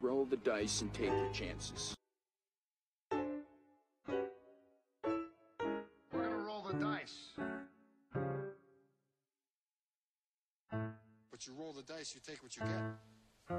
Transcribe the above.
Roll the dice and take your chances. We're gonna roll the dice. But you roll the dice, you take what you get.